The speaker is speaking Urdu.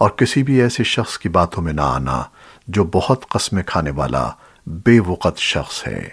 اور کسی بھی ایسے شخص کی باتوں میں نہ آنا جو بہت قسمیں کھانے والا بے وقت شخص ہے۔